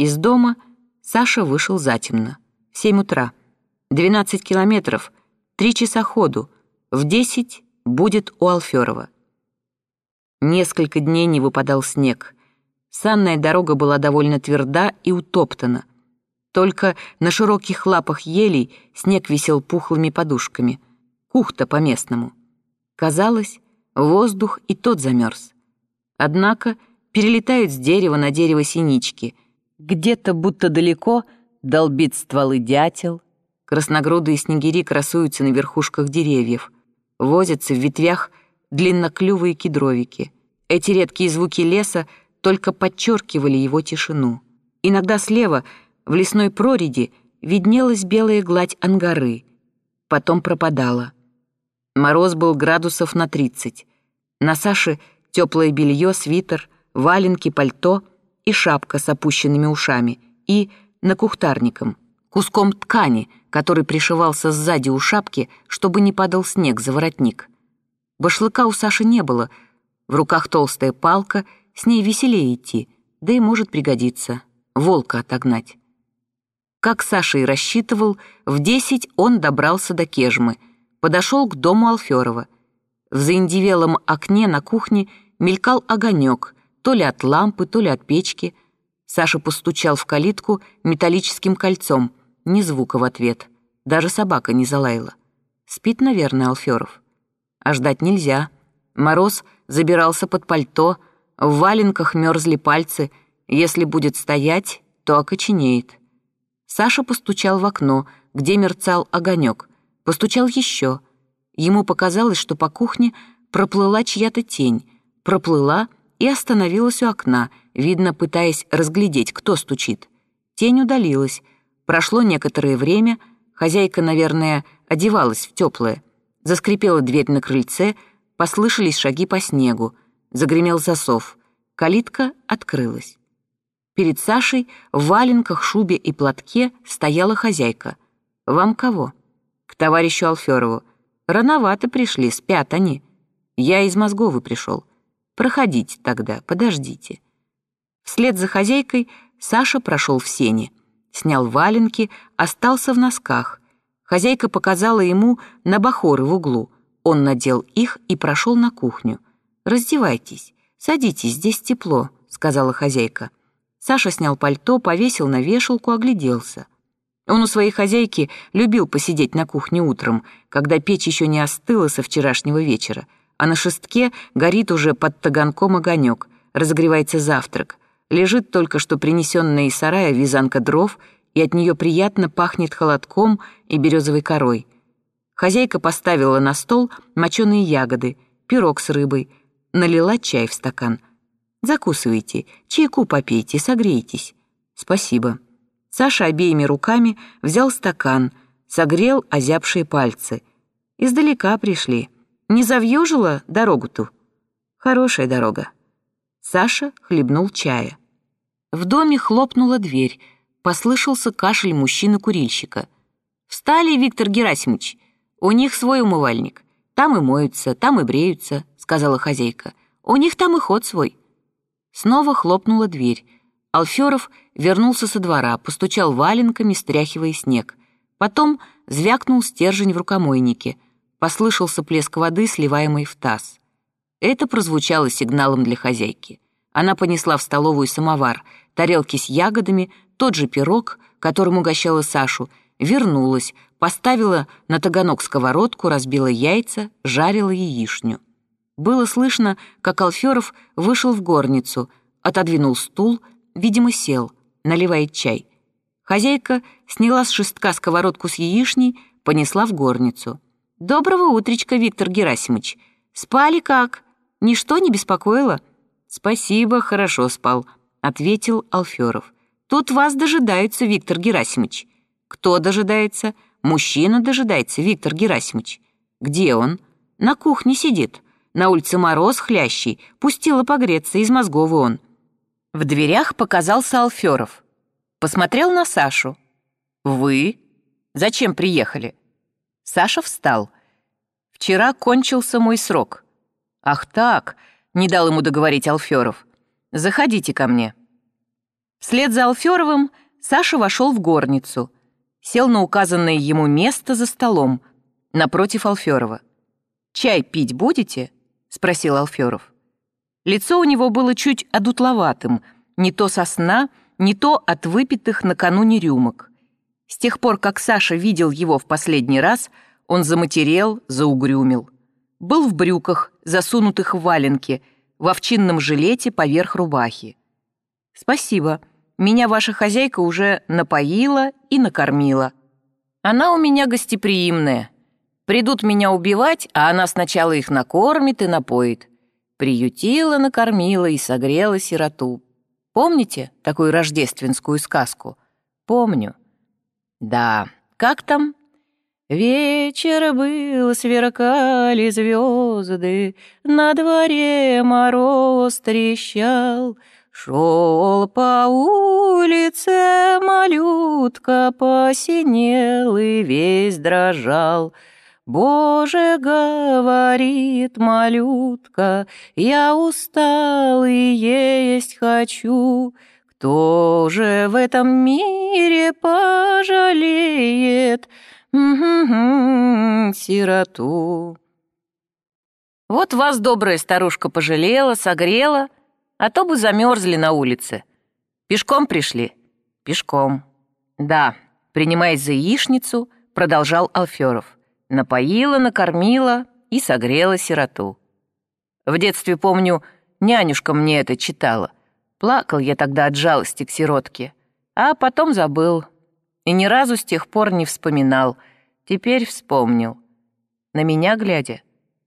Из дома Саша вышел затемно, в семь утра. Двенадцать километров, три часа ходу, в десять будет у Алферова. Несколько дней не выпадал снег. Санная дорога была довольно тверда и утоптана. Только на широких лапах елей снег висел пухлыми подушками. Кухта по-местному. Казалось, воздух и тот замерз. Однако перелетают с дерева на дерево синички. Где-то будто далеко долбит стволы дятел. Красногрудые снегири красуются на верхушках деревьев. Возятся в ветвях длинноклювые кедровики. Эти редкие звуки леса только подчеркивали его тишину. Иногда слева — в лесной прореди виднелась белая гладь ангары, потом пропадала. Мороз был градусов на тридцать. На Саше теплое белье, свитер, валенки, пальто и шапка с опущенными ушами и накухтарником, куском ткани, который пришивался сзади у шапки, чтобы не падал снег за воротник. Башлыка у Саши не было, в руках толстая палка, с ней веселее идти, да и может пригодиться, волка отогнать. Как Саша и рассчитывал, в десять он добрался до Кежмы, подошел к дому Алферова. В заиндивелом окне на кухне мелькал огонек, то ли от лампы, то ли от печки. Саша постучал в калитку металлическим кольцом, ни звука в ответ. Даже собака не залаяла. Спит, наверное, Алферов. А ждать нельзя. Мороз забирался под пальто, в валенках мерзли пальцы. Если будет стоять, то окоченеет. Саша постучал в окно, где мерцал огонек. Постучал еще. Ему показалось, что по кухне проплыла чья-то тень. Проплыла и остановилась у окна, видно, пытаясь разглядеть, кто стучит. Тень удалилась. Прошло некоторое время, хозяйка, наверное, одевалась в теплое. Заскрипела дверь на крыльце, послышались шаги по снегу. Загремел засов. Калитка открылась. Перед Сашей в валенках, шубе и платке стояла хозяйка. «Вам кого?» «К товарищу Алферову. Рановато пришли, спят они. Я из Мозговы пришел. Проходите тогда, подождите». Вслед за хозяйкой Саша прошел в сене, снял валенки, остался в носках. Хозяйка показала ему на бахоры в углу. Он надел их и прошел на кухню. «Раздевайтесь, садитесь, здесь тепло», — сказала хозяйка. Саша снял пальто, повесил на вешалку, огляделся. Он у своей хозяйки любил посидеть на кухне утром, когда печь еще не остыла со вчерашнего вечера, а на шестке горит уже под таганком огонек, разогревается завтрак. Лежит только что принесенная из сарая вязанка дров, и от нее приятно пахнет холодком и березовой корой. Хозяйка поставила на стол моченые ягоды, пирог с рыбой, налила чай в стакан — Закусывайте, чайку попейте, согрейтесь. Спасибо. Саша обеими руками взял стакан, согрел озябшие пальцы. Издалека пришли. Не завьюжила дорогу-ту? Хорошая дорога. Саша хлебнул чая. В доме хлопнула дверь. Послышался кашель мужчины-курильщика. «Встали, Виктор Герасимович. У них свой умывальник. Там и моются, там и бреются», — сказала хозяйка. «У них там и ход свой». Снова хлопнула дверь. Алферов вернулся со двора, постучал валенками, стряхивая снег. Потом звякнул стержень в рукомойнике. Послышался плеск воды, сливаемой в таз. Это прозвучало сигналом для хозяйки. Она понесла в столовую самовар, тарелки с ягодами, тот же пирог, которым угощала Сашу, вернулась, поставила на таганок сковородку, разбила яйца, жарила яичню. Было слышно, как Алферов вышел в горницу, отодвинул стул, видимо, сел, наливает чай. Хозяйка сняла с шестка сковородку с яичней, понесла в горницу. «Доброго утречка, Виктор Герасимович. Спали как? Ничто не беспокоило?» «Спасибо, хорошо спал», — ответил Алферов. «Тут вас дожидаются, Виктор Герасимович». «Кто дожидается?» «Мужчина дожидается, Виктор Герасимович». «Где он?» «На кухне сидит». На улице мороз хлящий, пустила погреться, из мозгов он. В дверях показался Алферов. Посмотрел на Сашу. «Вы? Зачем приехали?» Саша встал. «Вчера кончился мой срок». «Ах так!» — не дал ему договорить Алферов. «Заходите ко мне». Вслед за Алферовым Саша вошел в горницу, сел на указанное ему место за столом, напротив Алферова. «Чай пить будете?» — спросил Алферов. Лицо у него было чуть одутловатым, не то со сна, не то от выпитых накануне рюмок. С тех пор, как Саша видел его в последний раз, он заматерел, заугрюмил. Был в брюках, засунутых в валенки, в овчинном жилете поверх рубахи. «Спасибо», меня ваша хозяйка уже напоила и накормила. Она у меня гостеприимная. Придут меня убивать, а она сначала их накормит и напоит. Приютила, накормила и согрела сироту. Помните такую рождественскую сказку? Помню. Да, как там? Вечер был, сверкали звезды, На дворе мороз трещал — Шел по улице малютка, посинел и весь дрожал. Боже, говорит малютка, я устал и есть хочу. Кто же в этом мире пожалеет сироту? Вот вас добрая старушка пожалела, согрела — а то бы замерзли на улице. Пешком пришли? Пешком. Да, принимаясь за яичницу, продолжал Алферов. Напоила, накормила и согрела сироту. В детстве, помню, нянюшка мне это читала. Плакал я тогда от жалости к сиротке. А потом забыл. И ни разу с тех пор не вспоминал. Теперь вспомнил. На меня глядя?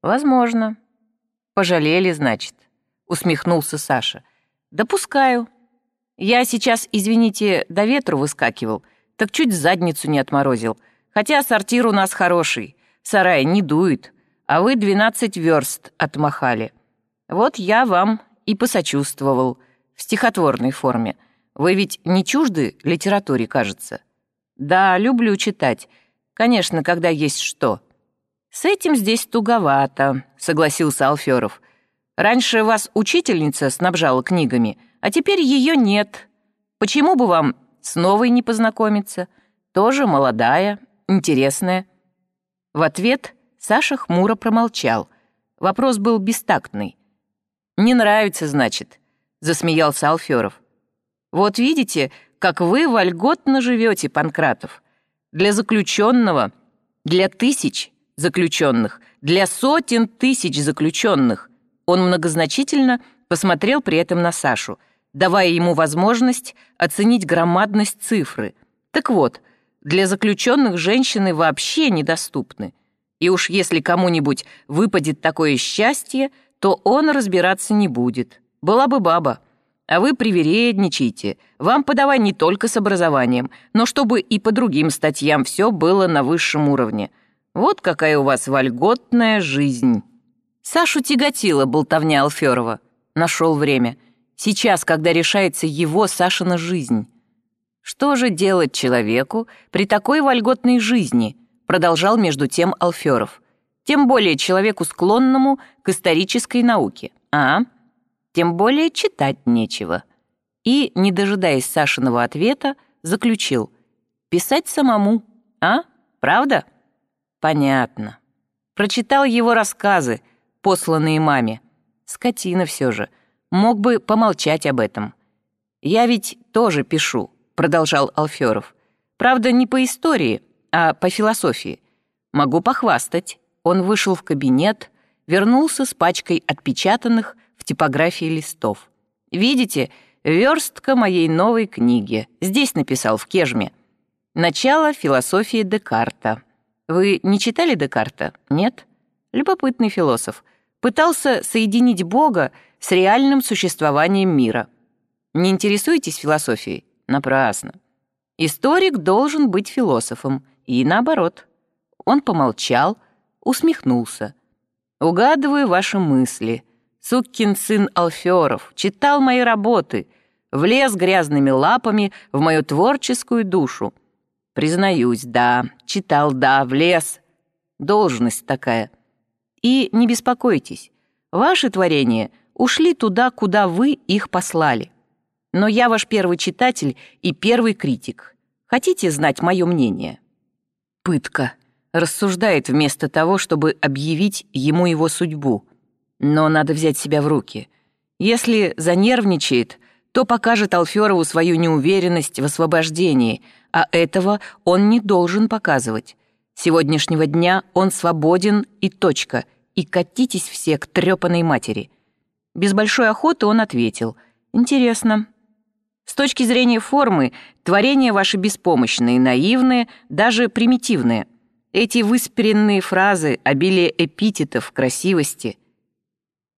Возможно. Пожалели, значит усмехнулся Саша. Допускаю. Я сейчас, извините, до ветру выскакивал, так чуть задницу не отморозил. Хотя сортир у нас хороший, сарай не дует, а вы двенадцать верст отмахали. Вот я вам и посочувствовал в стихотворной форме. Вы ведь не чужды литературе, кажется? Да, люблю читать. Конечно, когда есть что. С этим здесь туговато, согласился Алферов. Раньше вас учительница снабжала книгами, а теперь ее нет. Почему бы вам с новой не познакомиться? Тоже молодая, интересная». В ответ Саша хмуро промолчал. Вопрос был бестактный. «Не нравится, значит», — засмеялся Алферов. «Вот видите, как вы вольготно живете, Панкратов. Для заключенного, для тысяч заключенных, для сотен тысяч заключенных — он многозначительно посмотрел при этом на Сашу, давая ему возможность оценить громадность цифры. Так вот, для заключенных женщины вообще недоступны. И уж если кому-нибудь выпадет такое счастье, то он разбираться не будет. Была бы баба. А вы привередничаете. Вам подавай не только с образованием, но чтобы и по другим статьям все было на высшем уровне. Вот какая у вас вольготная жизнь». Сашу тяготила болтовня Алферова. Нашел время. Сейчас, когда решается его, Сашина жизнь. Что же делать человеку при такой вольготной жизни, продолжал между тем Алферов. Тем более человеку склонному к исторической науке. А? Тем более читать нечего. И, не дожидаясь Сашиного ответа, заключил. Писать самому. А? Правда? Понятно. Прочитал его рассказы, посланные маме. Скотина все же. Мог бы помолчать об этом. «Я ведь тоже пишу», — продолжал Алферов. «Правда, не по истории, а по философии. Могу похвастать». Он вышел в кабинет, вернулся с пачкой отпечатанных в типографии листов. «Видите, верстка моей новой книги. Здесь написал в Кежме. Начало философии Декарта. Вы не читали Декарта? Нет? Любопытный философ пытался соединить Бога с реальным существованием мира. Не интересуетесь философией? Напрасно. Историк должен быть философом, и наоборот. Он помолчал, усмехнулся. «Угадываю ваши мысли. Суккин сын Алферов читал мои работы, влез грязными лапами в мою творческую душу. Признаюсь, да, читал, да, влез. Должность такая. И не беспокойтесь, ваши творения ушли туда, куда вы их послали. Но я ваш первый читатель и первый критик. Хотите знать мое мнение? Пытка. Рассуждает вместо того, чтобы объявить ему его судьбу. Но надо взять себя в руки. Если занервничает, то покажет Алферову свою неуверенность в освобождении, а этого он не должен показывать. Сегодняшнего дня он свободен и точка, и катитесь все к трёпаной матери. Без большой охоты он ответил. «Интересно, с точки зрения формы, творения ваши беспомощные, наивные, даже примитивные. Эти выспренные фразы, обилие эпитетов, красивости —